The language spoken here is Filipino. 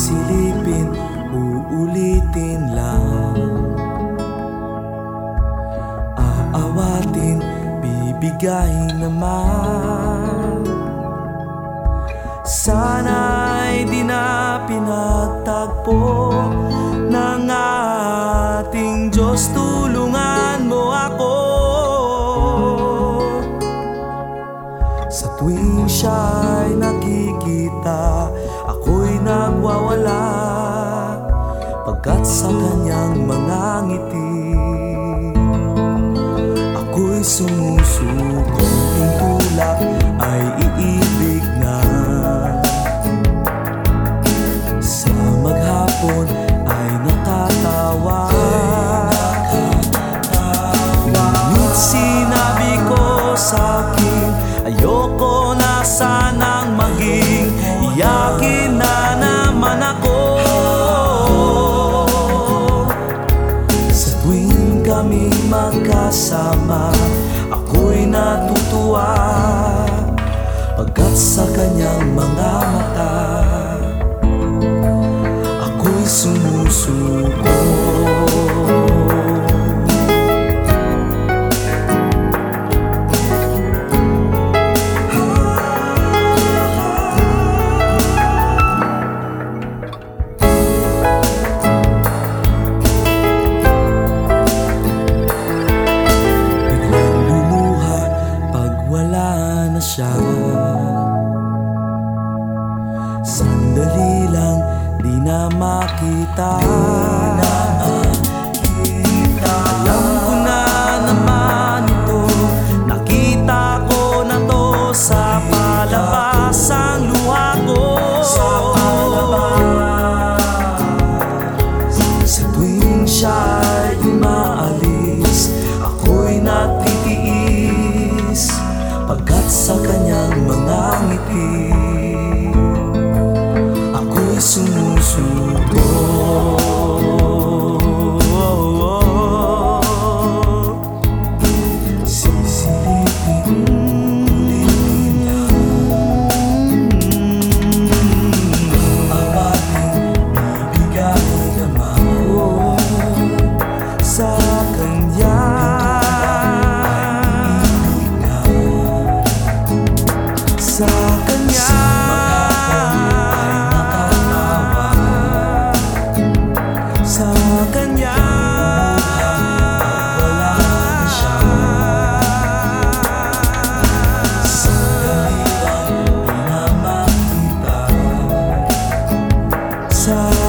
silipin, uulitin lang. Aawatin, bibigayin naman. Sana'y di na pinagtagpo ng ating Diyos. Tulungan mo ako. Sa tuwing siya sa kanyang mga ngiti. Ako'y sumusuko magkasama Ako'y natutuwa. Pagkat sa kanyang mga mata na siya. Sandali lang di na makita side